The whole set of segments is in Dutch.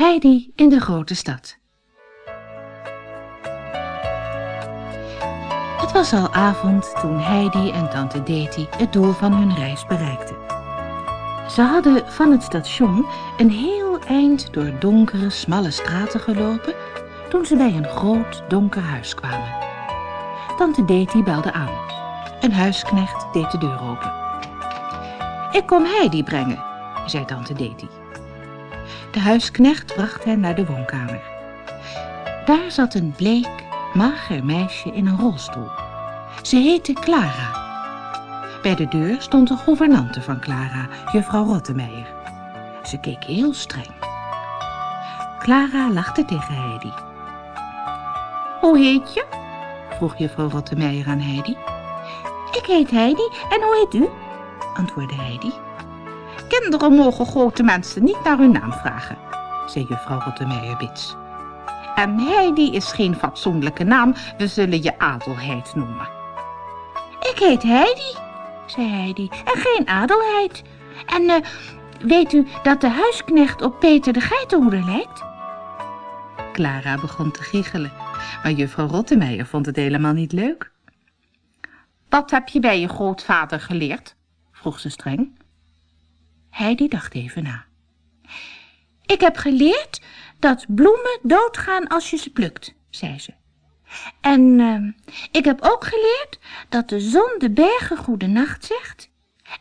Heidi in de grote stad. Het was al avond toen Heidi en tante Deti het doel van hun reis bereikten. Ze hadden van het station een heel eind door donkere, smalle straten gelopen toen ze bij een groot, donker huis kwamen. Tante Deti belde aan. Een huisknecht deed de deur open. Ik kom Heidi brengen, zei tante Deti. De huisknecht bracht hen naar de woonkamer. Daar zat een bleek, mager meisje in een rolstoel. Ze heette Clara. Bij de deur stond de gouvernante van Clara, juffrouw Rottemeijer. Ze keek heel streng. Clara lachte tegen Heidi. Hoe heet je? vroeg juffrouw Rottemeijer aan Heidi. Ik heet Heidi en hoe heet u? antwoordde Heidi. Kinderen mogen grote mensen niet naar hun naam vragen, zei juffrouw Rottemeijer bits. En Heidi is geen fatsoenlijke naam, we zullen je Adelheid noemen. Ik heet Heidi, zei Heidi, en geen Adelheid. En uh, weet u dat de huisknecht op Peter de geitenhoeder lijkt? Clara begon te giechelen, maar juffrouw Rottemeijer vond het helemaal niet leuk. Wat heb je bij je grootvader geleerd? vroeg ze streng. Heidi dacht even na. Ik heb geleerd dat bloemen doodgaan als je ze plukt, zei ze. En uh, ik heb ook geleerd dat de zon de bergen goede nacht zegt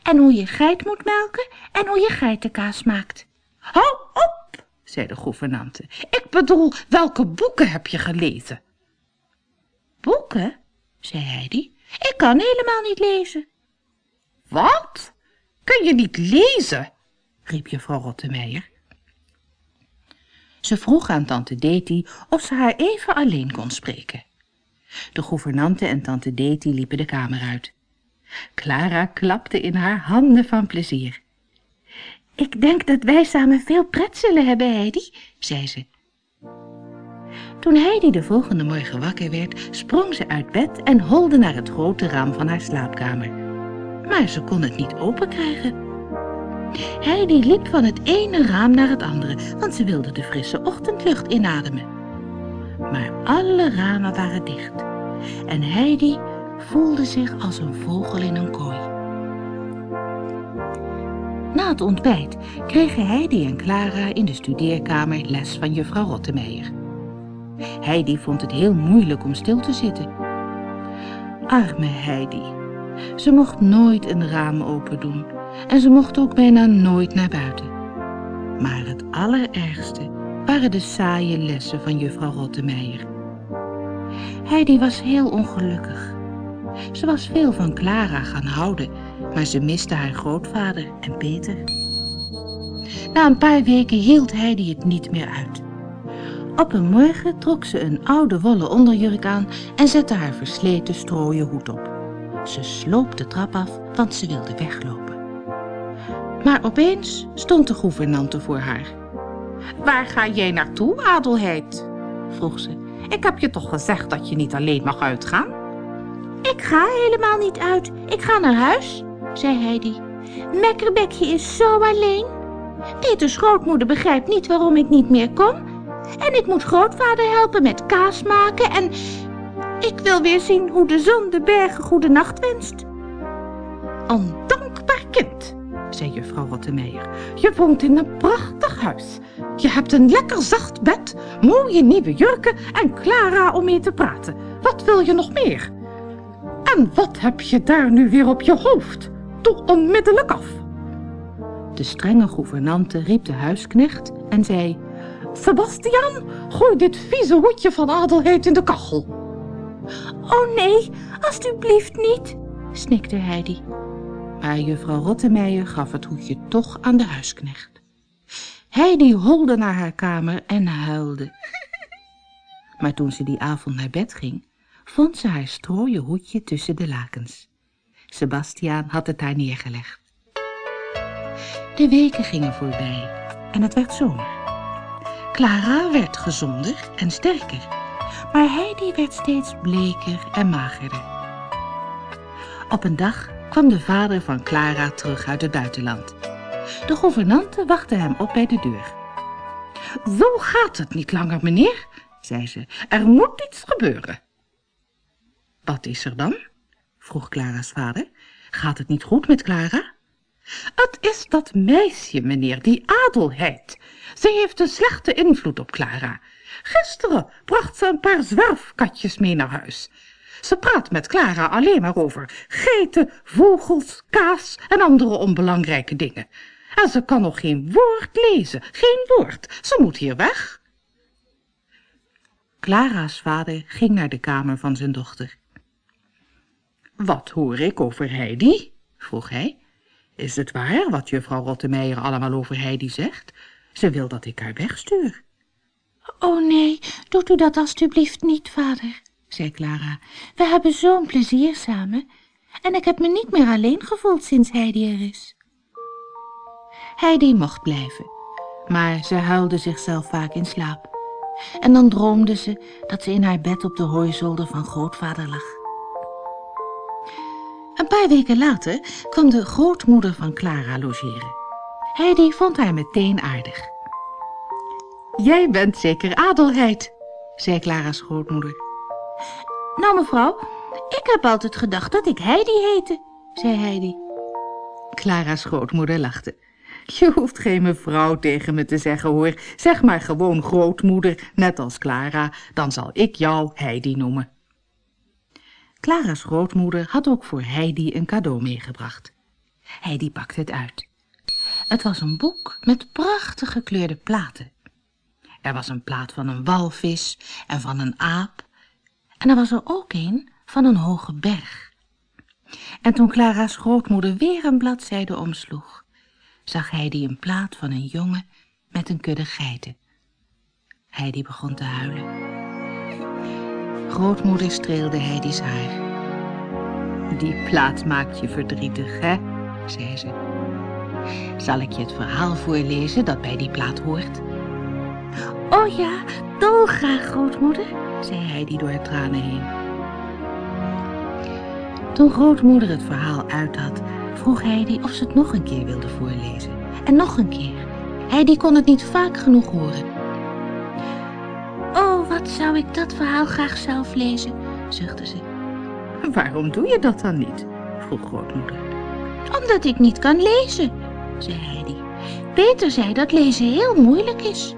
en hoe je geit moet melken en hoe je geitenkaas maakt. Hou op, zei de gouvernante. Ik bedoel, welke boeken heb je gelezen? Boeken, zei Heidi. Ik kan helemaal niet lezen. Wat? Kun je niet lezen? riep juffrouw Rottemeijer. Ze vroeg aan tante Deti of ze haar even alleen kon spreken. De gouvernante en tante Deti liepen de kamer uit. Clara klapte in haar handen van plezier. Ik denk dat wij samen veel pret zullen hebben, Heidi, zei ze. Toen Heidi de volgende morgen wakker werd, sprong ze uit bed en holde naar het grote raam van haar slaapkamer. Maar ze kon het niet openkrijgen. Heidi liep van het ene raam naar het andere, want ze wilde de frisse ochtendlucht inademen. Maar alle ramen waren dicht en Heidi voelde zich als een vogel in een kooi. Na het ontbijt kregen Heidi en Clara in de studeerkamer les van juffrouw Rottemeijer. Heidi vond het heel moeilijk om stil te zitten. Arme Heidi. Ze mocht nooit een raam open doen en ze mocht ook bijna nooit naar buiten. Maar het allerergste waren de saaie lessen van juffrouw Rottemeijer. Heidi was heel ongelukkig. Ze was veel van Clara gaan houden, maar ze miste haar grootvader en Peter. Na een paar weken hield Heidi het niet meer uit. Op een morgen trok ze een oude wollen onderjurk aan en zette haar versleten strooien hoed op. Ze sloop de trap af, want ze wilde weglopen. Maar opeens stond de gouvernante voor haar. Waar ga jij naartoe, Adelheid? vroeg ze. Ik heb je toch gezegd dat je niet alleen mag uitgaan? Ik ga helemaal niet uit. Ik ga naar huis, zei Heidi. Mekkerbekje is zo alleen. Peters grootmoeder begrijpt niet waarom ik niet meer kom. En ik moet grootvader helpen met kaas maken en... Ik wil weer zien hoe de zon de bergen goede nacht wenst. Ondankbaar kind, zei juffrouw Rottemeijer. Je woont in een prachtig huis. Je hebt een lekker zacht bed, mooie nieuwe jurken en Clara om mee te praten. Wat wil je nog meer? En wat heb je daar nu weer op je hoofd? Doe onmiddellijk af. De strenge gouvernante riep de huisknecht en zei... Sebastian, gooi dit vieze hoedje van adelheid in de kachel. Oh nee, alstublieft niet, snikte Heidi. Maar juffrouw Rottemeijer gaf het hoedje toch aan de huisknecht. Heidi holde naar haar kamer en huilde. Maar toen ze die avond naar bed ging, vond ze haar strooien hoedje tussen de lakens. Sebastiaan had het daar neergelegd. De weken gingen voorbij en het werd zomer. Clara werd gezonder en sterker, maar Heidi werd steeds bleker en magerder. Op een dag kwam de vader van Clara terug uit het buitenland. De gouvernante wachtte hem op bij de deur. Zo gaat het niet langer, meneer, zei ze. Er moet iets gebeuren. Wat is er dan? vroeg Clara's vader. Gaat het niet goed met Clara? Het is dat meisje, meneer, die adelheid. Ze heeft een slechte invloed op Clara. Gisteren bracht ze een paar zwerfkatjes mee naar huis. Ze praat met Clara alleen maar over geiten, vogels, kaas en andere onbelangrijke dingen. En ze kan nog geen woord lezen, geen woord. Ze moet hier weg. Clara's vader ging naar de kamer van zijn dochter. Wat hoor ik over Heidi? vroeg hij. Is het waar wat juffrouw Rottemeijer allemaal over Heidi zegt? Ze wil dat ik haar wegstuur. Oh nee, doet u dat alstublieft niet, vader, zei Clara. We hebben zo'n plezier samen. En ik heb me niet meer alleen gevoeld sinds Heidi er is. Heidi mocht blijven, maar ze huilde zichzelf vaak in slaap. En dan droomde ze dat ze in haar bed op de hooizolder van grootvader lag. Een paar weken later kwam de grootmoeder van Clara logeren. Heidi vond haar meteen aardig. Jij bent zeker adelheid, zei Clara's grootmoeder. Nou mevrouw, ik heb altijd gedacht dat ik Heidi heette, zei Heidi. Clara's grootmoeder lachte. Je hoeft geen mevrouw tegen me te zeggen hoor. Zeg maar gewoon grootmoeder, net als Clara. Dan zal ik jou Heidi noemen. Clara's grootmoeder had ook voor Heidi een cadeau meegebracht. Heidi pakte het uit. Het was een boek met prachtig gekleurde platen. Er was een plaat van een walvis en van een aap. En er was er ook een van een hoge berg. En toen Clara's grootmoeder weer een bladzijde omsloeg, zag Heidi een plaat van een jongen met een kudde geiten. Heidi begon te huilen. Grootmoeder streelde Heidi's haar. Die plaat maakt je verdrietig, hè? zei ze. Zal ik je het verhaal voorlezen dat bij die plaat hoort? Oh ja, dolgraag, grootmoeder, zei Heidi door haar tranen heen. Toen grootmoeder het verhaal uit had, vroeg Heidi of ze het nog een keer wilde voorlezen. En nog een keer. Heidi kon het niet vaak genoeg horen. Oh, wat zou ik dat verhaal graag zelf lezen, zuchtte ze. Waarom doe je dat dan niet? vroeg grootmoeder. Omdat ik niet kan lezen, zei Heidi. Peter zei dat lezen heel moeilijk is.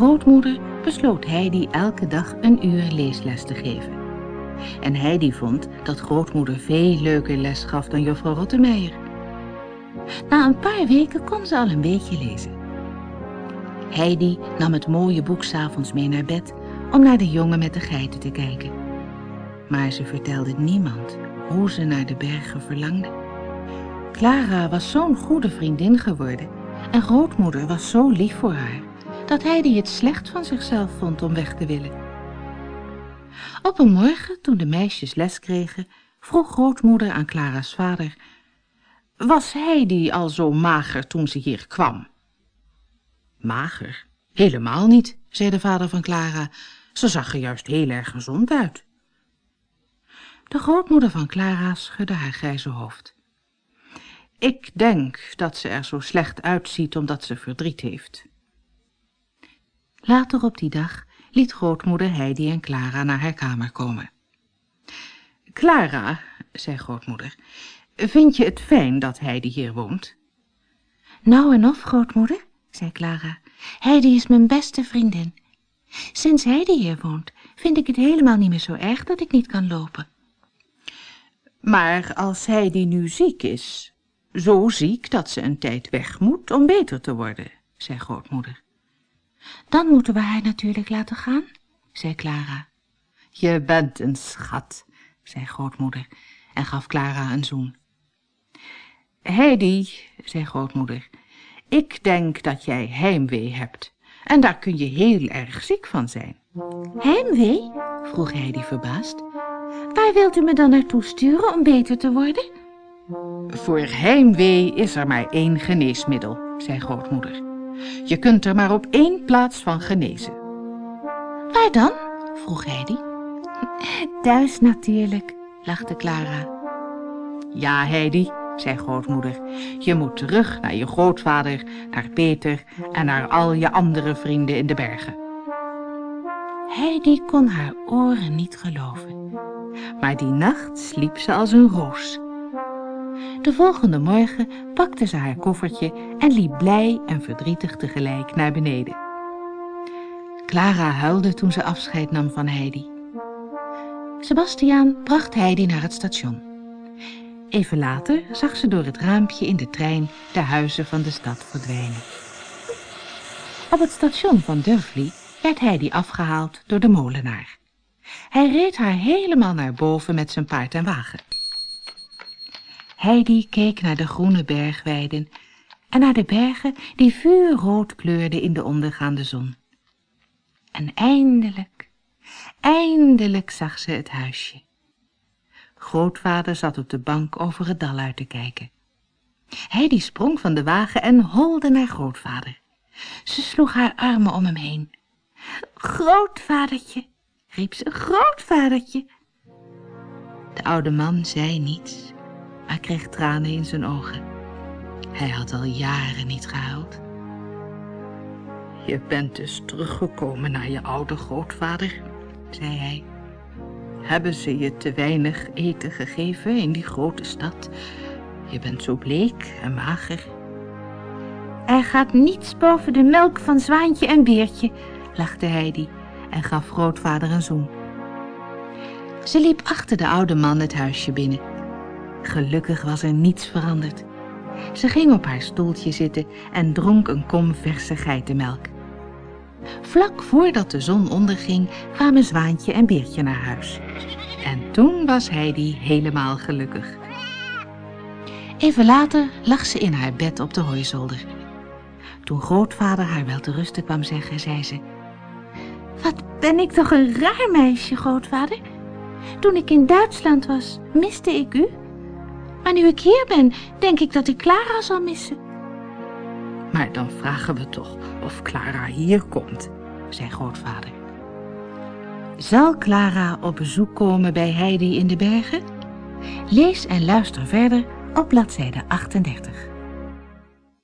Grootmoeder besloot Heidi elke dag een uur leesles te geven. En Heidi vond dat grootmoeder veel leuker les gaf dan juffrouw Rottemeijer. Na een paar weken kon ze al een beetje lezen. Heidi nam het mooie boek s'avonds mee naar bed om naar de jongen met de geiten te kijken. Maar ze vertelde niemand hoe ze naar de bergen verlangde. Clara was zo'n goede vriendin geworden en grootmoeder was zo lief voor haar, dat Heidi het slecht van zichzelf vond om weg te willen. Op een morgen, toen de meisjes les kregen, vroeg grootmoeder aan Clara's vader, was Heidi al zo mager toen ze hier kwam? Mager? Helemaal niet, zei de vader van Clara. Ze zag er juist heel erg gezond uit. De grootmoeder van Clara schudde haar grijze hoofd. Ik denk dat ze er zo slecht uitziet omdat ze verdriet heeft. Later op die dag liet grootmoeder Heidi en Clara naar haar kamer komen. Clara, zei grootmoeder, vind je het fijn dat Heidi hier woont? Nou en of, grootmoeder, zei Clara. Heidi is mijn beste vriendin. Sinds Heidi hier woont, vind ik het helemaal niet meer zo erg dat ik niet kan lopen. Maar als Heidi nu ziek is, zo ziek dat ze een tijd weg moet om beter te worden, zei grootmoeder. Dan moeten we haar natuurlijk laten gaan, zei Clara. Je bent een schat, zei grootmoeder en gaf Clara een zoen. Heidi, zei grootmoeder, ik denk dat jij heimwee hebt en daar kun je heel erg ziek van zijn. Heimwee? vroeg Heidi verbaasd. Waar wilt u me dan naartoe sturen om beter te worden? Voor heimwee is er maar één geneesmiddel, zei grootmoeder. Je kunt er maar op één plaats van genezen. Waar dan? vroeg Heidi. Thuis natuurlijk, lachte Clara. Ja, Heidi, zei grootmoeder. Je moet terug naar je grootvader, naar Peter en naar al je andere vrienden in de bergen. Heidi kon haar oren niet geloven. Maar die nacht sliep ze als een roos. De volgende morgen pakte ze haar koffertje en liep blij en verdrietig tegelijk naar beneden. Clara huilde toen ze afscheid nam van Heidi. Sebastiaan bracht Heidi naar het station. Even later zag ze door het raampje in de trein de huizen van de stad verdwijnen. Op het station van Durfli werd Heidi afgehaald door de molenaar. Hij reed haar helemaal naar boven met zijn paard en wagen. Heidi keek naar de groene bergweiden en naar de bergen die vuurrood kleurden in de ondergaande zon. En eindelijk, eindelijk zag ze het huisje. Grootvader zat op de bank over het dal uit te kijken. Heidi sprong van de wagen en holde naar grootvader. Ze sloeg haar armen om hem heen. Grootvadertje, riep ze, grootvadertje. De oude man zei niets, maar kreeg tranen in zijn ogen. Hij had al jaren niet gehuild. Je bent dus teruggekomen naar je oude grootvader, zei hij. Hebben ze je te weinig eten gegeven in die grote stad? Je bent zo bleek en mager. Er gaat niets boven de melk van Zwaantje en Beertje, lachte Heidi en gaf grootvader een zoen. Ze liep achter de oude man het huisje binnen. Gelukkig was er niets veranderd. Ze ging op haar stoeltje zitten en dronk een kom verse geitenmelk. Vlak voordat de zon onderging, kwamen Zwaantje en Beertje naar huis. En toen was Heidi helemaal gelukkig. Even later lag ze in haar bed op de hooizolder. Toen grootvader haar wel te rusten kwam zeggen, zei ze... Wat ben ik toch een raar meisje, grootvader. Toen ik in Duitsland was, miste ik u. Maar nu ik hier ben, denk ik dat ik Clara zal missen. Maar dan vragen we toch of Clara hier komt, zei grootvader. Zal Clara op bezoek komen bij Heidi in de bergen? Lees en luister verder op bladzijde 38.